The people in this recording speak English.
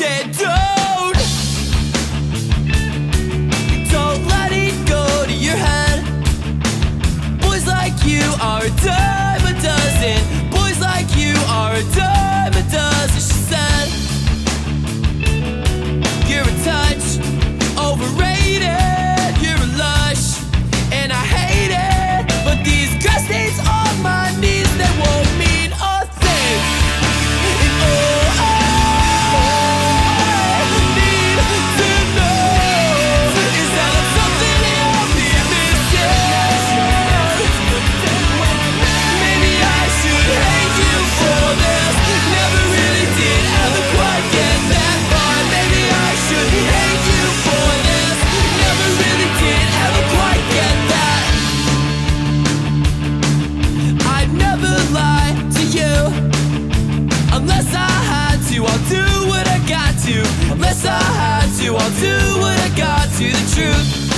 said, don't. Don't let it go to your head. Boys like you are a dime a dozen. to. Unless I had to, I'll do what I got to the truth.